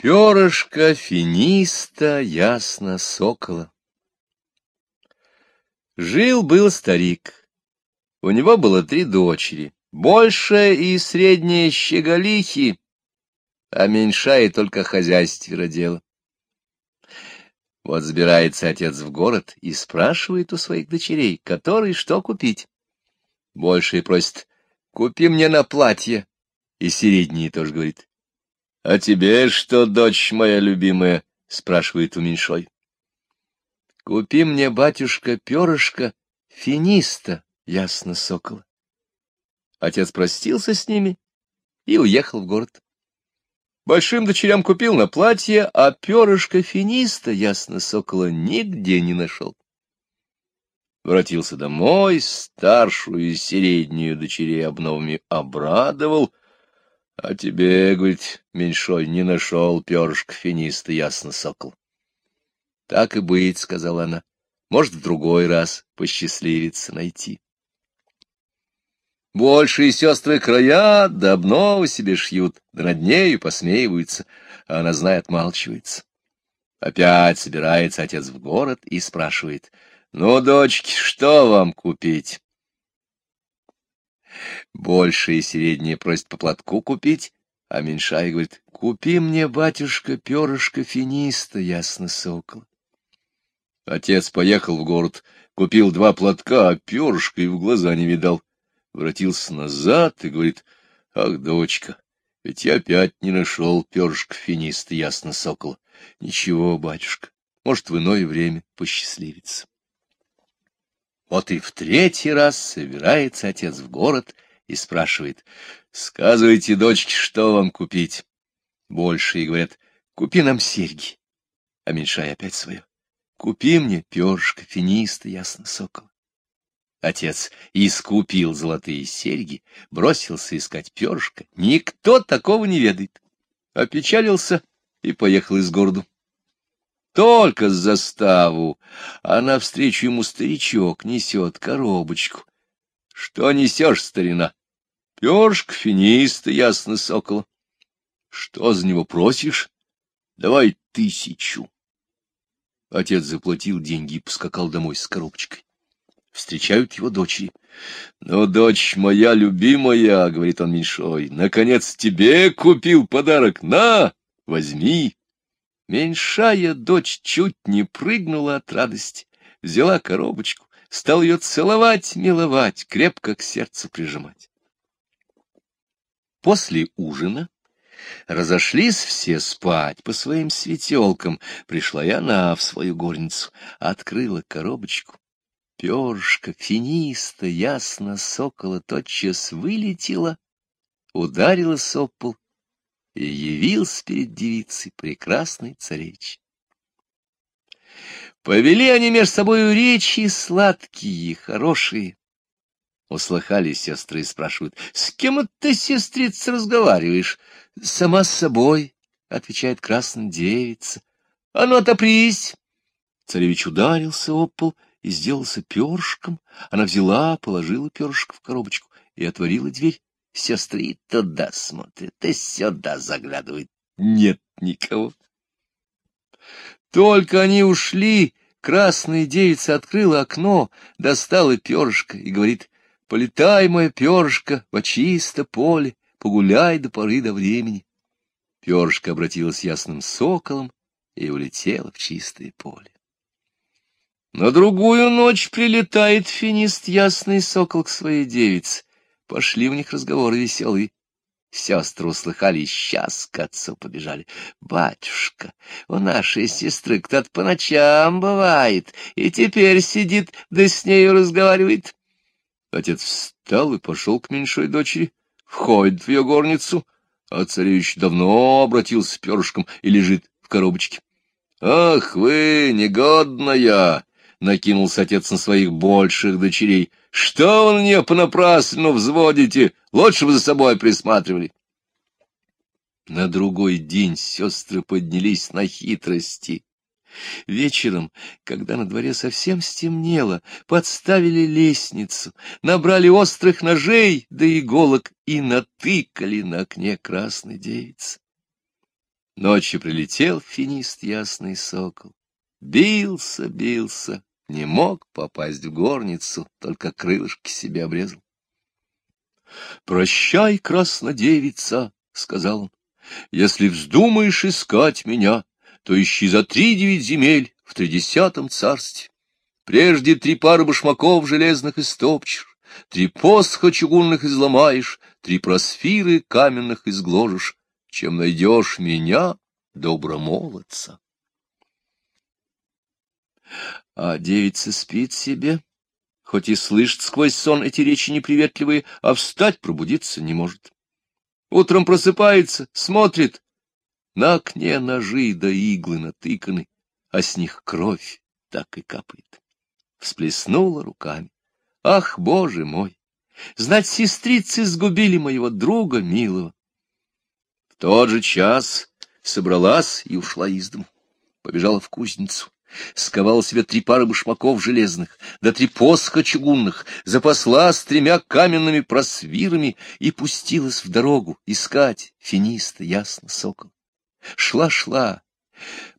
Перышко финиста ясно сокола. Жил-был старик. У него было три дочери, большая и средняя щеголихи, а меньшая только хозяйстве родила. Вот забирается отец в город и спрашивает у своих дочерей, который что купить. Большая просит, купи мне на платье, и средняя тоже говорит, — А тебе что, дочь моя любимая? — спрашивает у меньшой. — Купи мне, батюшка, перышко, финиста, ясно, сокола. Отец простился с ними и уехал в город. Большим дочерям купил на платье, а перышко финиста, ясно, сокола, нигде не нашел. Воротился домой, старшую и среднюю дочерей обновами обрадовал — а тебе, говорит, меньшой, не нашел перышко финиста, ясно, сокол. Так и быть, — сказала она, — может, в другой раз посчастливится найти. Большие сестры края да обновы себе шьют, да над нею посмеиваются, а она, знает, отмалчивается. Опять собирается отец в город и спрашивает, — Ну, дочки, что вам купить? Большая и средняя просит по платку купить, а меньшая говорит, купи мне, батюшка, перышко финиста, ясно, сокол. Отец поехал в город, купил два платка, а перышко и в глаза не видал. Вратился назад и говорит, ах, дочка, ведь я опять не нашел перышко финиста, ясно, сокол. Ничего, батюшка, может, в иное время посчастливится. Вот и в третий раз собирается отец в город и спрашивает, «Сказывайте, дочке, что вам купить?» Большие говорят, «Купи нам серьги». А меньшая опять свое. «Купи мне перышко, финиста, ясно, сокол». Отец искупил золотые серьги, бросился искать перышко. Никто такого не ведает. Опечалился и поехал из города. Только с заставу, а навстречу ему старичок несет коробочку. Что несешь, старина? Першк финиста, ясно, сокола. Что за него просишь? Давай тысячу. Отец заплатил деньги и поскакал домой с коробочкой. Встречают его дочери. — Ну, дочь моя любимая, — говорит он меньшой, — наконец тебе купил подарок. На, возьми. Меньшая дочь чуть не прыгнула от радости, взяла коробочку, стал ее целовать, миловать, крепко к сердцу прижимать. После ужина разошлись все спать по своим светелкам. Пришла и она в свою горницу, открыла коробочку. Перышко, финиста, ясно, сокола тотчас вылетела, ударила сопол и явился перед девицей прекрасный царевич. Повели они между собою речи сладкие, хорошие. Услыхали сестры и спрашивают, — с кем ты, сестрица, разговариваешь? — Сама с собой, — отвечает красная девица. — А ну, отопрись! Царевич ударился об пол и сделался перышком. Она взяла, положила перышко в коробочку и отворила дверь. Сестры туда смотрят, и сюда заглядывают. Нет никого. Только они ушли, красная девица открыла окно, достала перышко и говорит, «Полетай, мое перышко, во чисто поле, погуляй до поры до времени». Перышко обратилось ясным соколом и улетело в чистое поле. На другую ночь прилетает финист ясный сокол к своей девице. Пошли у них разговоры веселые. Сестры услыхали, сейчас к отцу побежали. «Батюшка, у нашей сестры кто-то по ночам бывает, и теперь сидит, да с нею разговаривает». Отец встал и пошел к меньшой дочери, входит в ее горницу, а царевич давно обратился перышком и лежит в коробочке. «Ах вы, негодная!» — накинулся отец на своих больших дочерей. — Что вы на нее понапрасну взводите? Лучше бы за собой присматривали. На другой день сестры поднялись на хитрости. Вечером, когда на дворе совсем стемнело, подставили лестницу, набрали острых ножей да иголок и натыкали на окне красной девицы. Ночью прилетел финист ясный сокол. Бился, бился, не мог попасть в горницу, только крылышки себе обрезал. «Прощай, краснодевица», — сказал он, — «если вздумаешь искать меня, то ищи за три девять земель в тридесятом царстве. Прежде три пары башмаков железных истопчешь, три посха чугунных изломаешь, три просфиры каменных изгложишь, чем найдешь меня, добромолодца. А девица спит себе, хоть и слышит сквозь сон эти речи неприветливые, а встать пробудиться не может. Утром просыпается, смотрит, на окне ножи да иглы натыканы, а с них кровь так и капает. Всплеснула руками. Ах, боже мой! Знать, сестрицы сгубили моего друга милого тот же час собралась и ушла из дому. Побежала в кузницу, сковала себе три пары башмаков железных, да три посха чугунных, запасла с тремя каменными просвирами и пустилась в дорогу искать финиста, ясно, сокол. Шла-шла,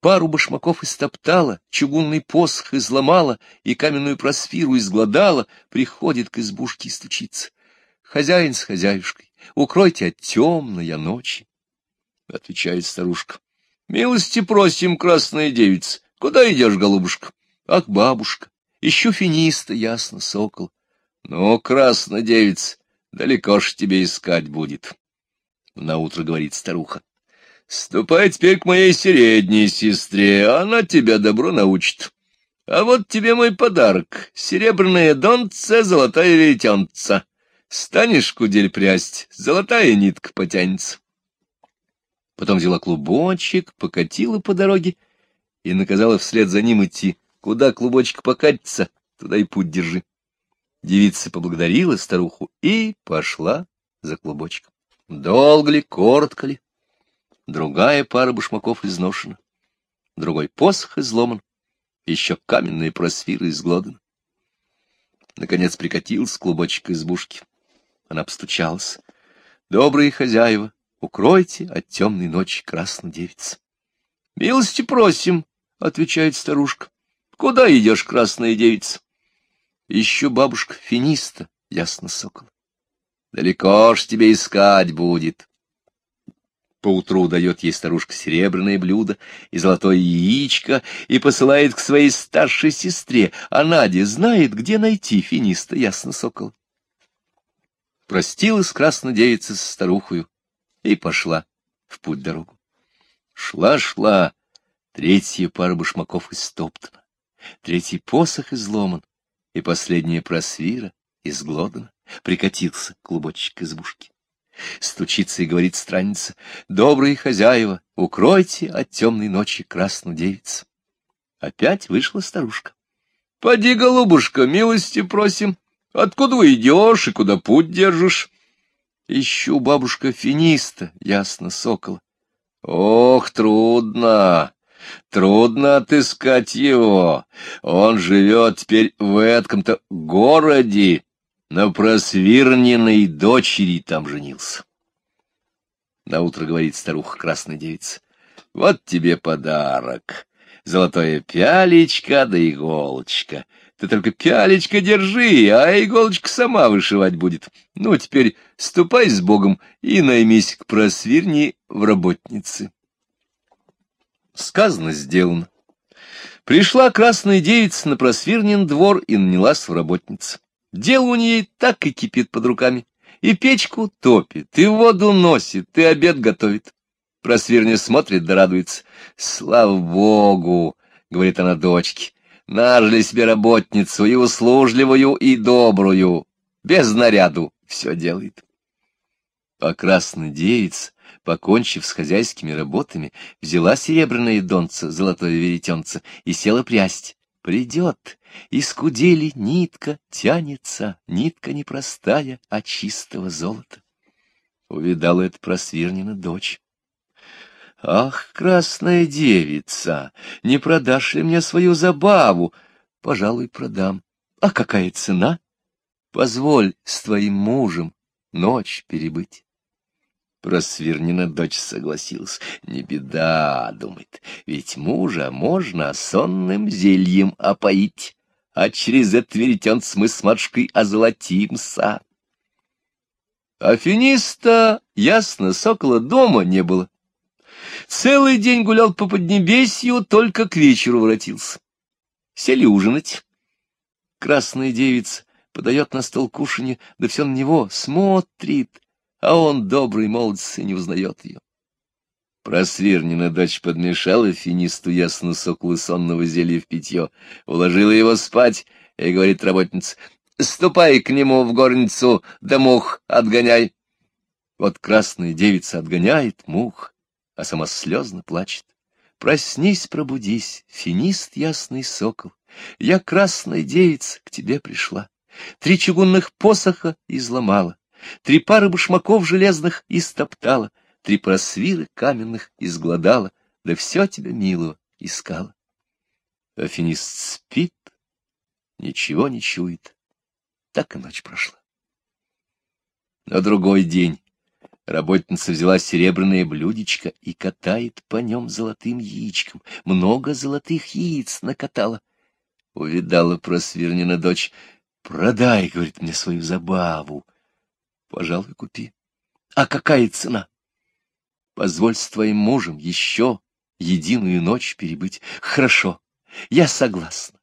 пару башмаков истоптала, чугунный посох изломала и каменную просфиру изгладала, приходит к избушке и стучится. Хозяин с хозяюшкой, укройте от темной ночи. — отвечает старушка. — Милости просим, красная девица. Куда идешь, голубушка? — Ах, бабушка, ищу финиста, ясно, сокол. — Ну, красная девица, далеко ж тебе искать будет. Наутро говорит старуха. — Ступай теперь к моей средней сестре, она тебя добро научит. А вот тебе мой подарок — серебряное донце, золотая веретенца. Станешь кудель прясть, золотая нитка потянется потом взяла клубочек, покатила по дороге и наказала вслед за ним идти. Куда клубочек покатится, туда и путь держи. Девица поблагодарила старуху и пошла за клубочком. Долго ли, коротко ли? Другая пара башмаков изношена, другой посох изломан, еще каменные просфиры изглоданы. Наконец прикатился клубочек избушки. Она постучалась. Добрые хозяева, укройте от темной ночи красную девицу. — Милости просим, — отвечает старушка. — Куда идешь, красная девица? — Ищу бабушка финиста, ясно, сокол. Далеко ж тебе искать будет. Поутру дает ей старушка серебряное блюдо и золотое яичко и посылает к своей старшей сестре, а Надя знает, где найти финиста, ясно, сокол. Простилась красная девица с старухою, и пошла в путь-дорогу. Шла-шла, третья пара башмаков истоптана, третий посох изломан, и последняя просвира изглодана, прикатился клубочек избушки. Стучится и говорит странница, «Добрые хозяева, укройте от темной ночи красную девицу». Опять вышла старушка. «Поди, голубушка, милости просим, откуда вы идешь и куда путь держишь?» Ищу бабушка финиста, ясно, сокол. Ох, трудно, трудно отыскать его. Он живет теперь в этом-то городе, на просвирненной дочери там женился. Наутро говорит старуха красная девица. Вот тебе подарок. Золотое пялечко да иголочка. Ты только пялечко держи, а иголочка сама вышивать будет. Ну, теперь ступай с Богом и наймись к просвирни в работнице. Сказано, сделано. Пришла красная девица на просвирнин двор и нанялась в работнице. Дело у ней так и кипит под руками. И печку топит, и воду носит, и обед готовит. Просвирня смотрит да радуется. «Слава Богу!» — говорит она дочке. Нажили себе работницу и услужливую, и добрую, без наряду все делает. А красная девица, покончив с хозяйскими работами, взяла серебряное донце, золотое веретенце, и села прясть. Придет, из кудели нитка тянется, нитка непростая, а чистого золота. Увидала это просвирнина дочь. Ах, красная девица, не продашь ли мне свою забаву? Пожалуй, продам. А какая цена? Позволь с твоим мужем ночь перебыть. Просвирнина дочь согласилась. Не беда, думает, ведь мужа можно сонным зельем опоить, а через это веретенц мы с матушкой озолотимся. Афиниста, ясно, сокола дома не было. Целый день гулял по Поднебесью, только к вечеру воротился. Сели ужинать. Красная девица подает на стол кушанье, да все на него смотрит, а он, добрый молодец, и не узнает ее. Просвирнина дочь подмешала финисту ясно соклу сонного зелья в питье, уложила его спать и говорит работница, «Ступай к нему в горницу, да мух отгоняй». Вот красная девица отгоняет мух, а сама слезно плачет. Проснись, пробудись, финист ясный сокол, я, красная девица, к тебе пришла. Три чугунных посоха изломала, Три пары башмаков железных истоптала, Три просвиры каменных изгладала, Да все тебя, милого, искала. Афинист спит, ничего не чует. Так и ночь прошла. На другой день работница взяла серебряное блюдечко и катает по нем золотым яичком. Много золотых яиц накатала. Увидала просвирнина дочь. «Продай, — говорит мне, — свою забаву. Пожалуй, купи. А какая цена? Позволь с твоим мужем еще единую ночь перебыть. Хорошо, я согласна.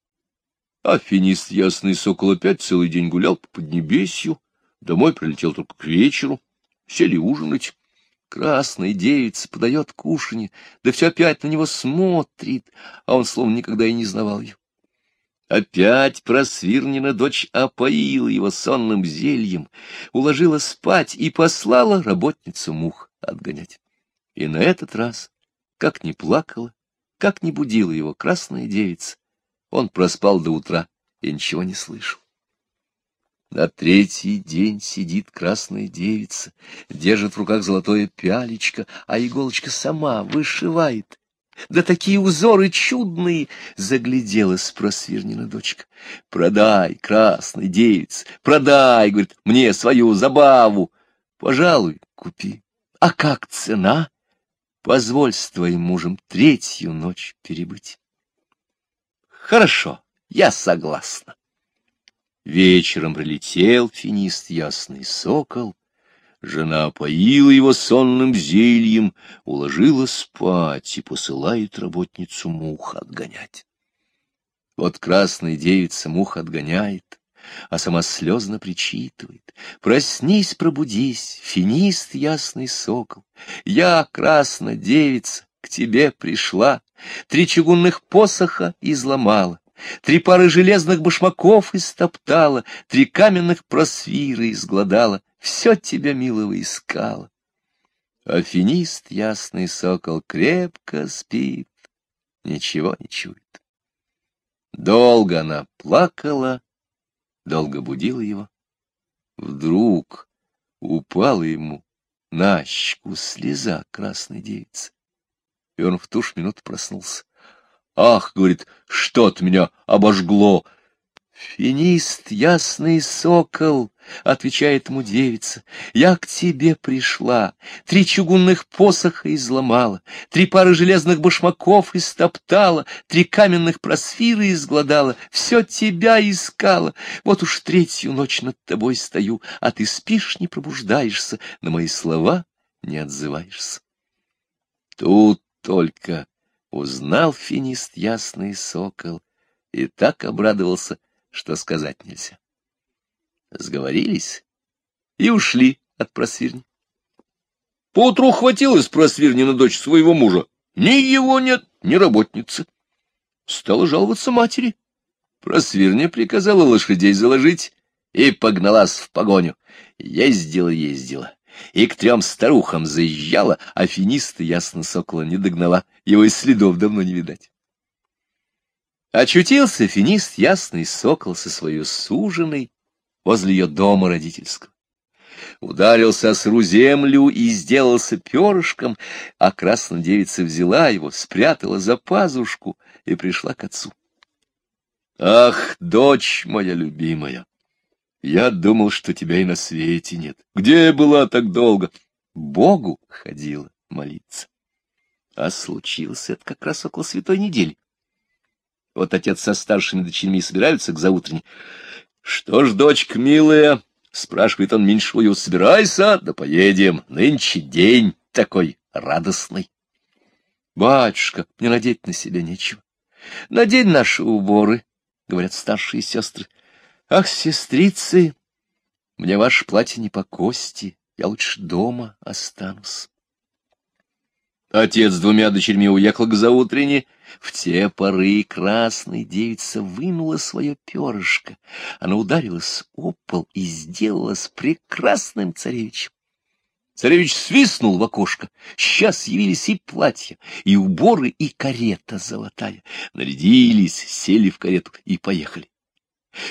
Афинист ясный сокол опять целый день гулял по Поднебесью, домой прилетел только к вечеру, сели ужинать. Красная девица подает кушанье, да все опять на него смотрит, а он словно никогда и не знавал ее. Опять просвирнина дочь опоила его сонным зельем, уложила спать и послала работницу мух отгонять. И на этот раз, как ни плакала, как ни будила его красная девица, он проспал до утра и ничего не слышал. На третий день сидит красная девица, держит в руках золотое пялечко, а иголочка сама вышивает да такие узоры чудные! Загляделась просвирнина дочка. Продай, красный девиц, продай, говорит, мне свою забаву. Пожалуй, купи. А как цена? Позволь с твоим мужем третью ночь перебыть. Хорошо, я согласна. Вечером прилетел финист ясный сокол, Жена поила его сонным зельем, уложила спать и посылает работницу мух отгонять. Вот красная девица мух отгоняет, а сама слезно причитывает. Проснись, пробудись, финист ясный сокол, я, красная девица, к тебе пришла, три чугунных посоха изломала, Три пары железных башмаков истоптала, Три каменных просвира изгладала, Все тебя, милого, искала. Афинист, ясный сокол, крепко спит, Ничего не чует. Долго она плакала, долго будила его. Вдруг упала ему на щеку слеза красной девицы, и он в ту ж минуту проснулся. Ах, говорит, что-то меня обожгло. Финист, ясный сокол, — отвечает ему девица, — я к тебе пришла, три чугунных посоха изломала, три пары железных башмаков истоптала, три каменных просфиры изгладала, все тебя искала. Вот уж третью ночь над тобой стою, а ты спишь, не пробуждаешься, на мои слова не отзываешься. Тут только Узнал финист ясный сокол и так обрадовался, что сказать нельзя. Сговорились и ушли от просвирни. Поутру хватилась просвирни на дочь своего мужа. Ни его нет, ни работницы. Стала жаловаться матери. Просвирня приказала лошадей заложить и погналась в погоню. Ездила, ездила и к трем старухам заезжала, а финиста ясно сокола не догнала, его и следов давно не видать. Очутился финист ясный сокол со своей суженой возле ее дома родительского. Ударился сру землю и сделался перышком, а красная девица взяла его, спрятала за пазушку и пришла к отцу. «Ах, дочь моя любимая!» Я думал, что тебя и на свете нет. Где была так долго? Богу ходила молиться. А случилось это как раз около святой недели. Вот отец со старшими дочерьми собираются к заутренней. — Что ж, дочка милая, — спрашивает он меньшую, — собирайся, да поедем. Нынче день такой радостный. — Батюшка, мне надеть на себя нечего. Надень наши уборы, — говорят старшие сестры. — Ах, сестрицы, мне ваше платье не по кости, я лучше дома останусь. Отец с двумя дочерьми уехал к заутренне. В те поры красной девица вынула свое перышко. Она ударилась о пол и сделалась прекрасным царевичем. Царевич свистнул в окошко. Сейчас явились и платья, и уборы, и карета золотая. Нарядились, сели в карету и поехали.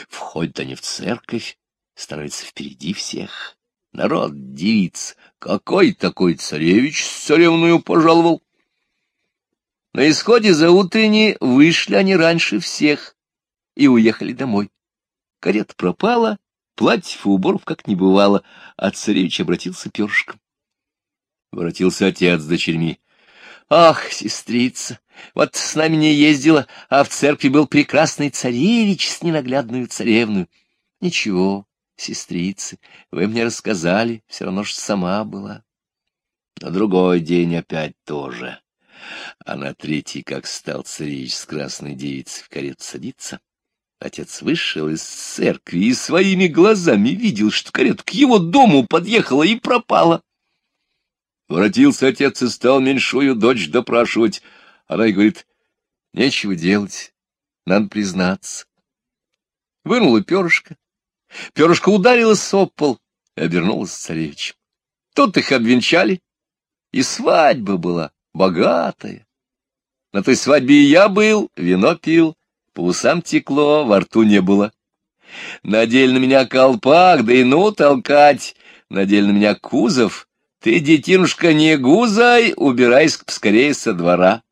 Входят они в церковь, становятся впереди всех. Народ девиц, какой такой царевич с царевную пожаловал? На исходе за утренней вышли они раньше всех и уехали домой. Карета пропала, платьев и уборов как не бывало, а царевич обратился перышком. Воротился отец с дочерьми. Ах, сестрица, вот с нами не ездила, а в церкви был прекрасный царевич с ненаглядную царевную. Ничего, сестрицы, вы мне рассказали, все равно что сама была. На другой день опять тоже. А на третий, как стал царевич с красной девицей в карету садиться, отец вышел из церкви и своими глазами видел, что карета к его дому подъехала и пропала. Воротился отец и стал меньшую дочь допрашивать. Она и говорит, нечего делать, надо признаться. Вынула перышко, Перышко ударилось об пол и обернулось царевичем. Тут их обвенчали, и свадьба была богатая. На той свадьбе и я был, вино пил, по усам текло, во рту не было. Надели на меня колпак, да и ну толкать, надели на меня кузов. Ты, детинушка, не гузай, убирайся поскорее со двора.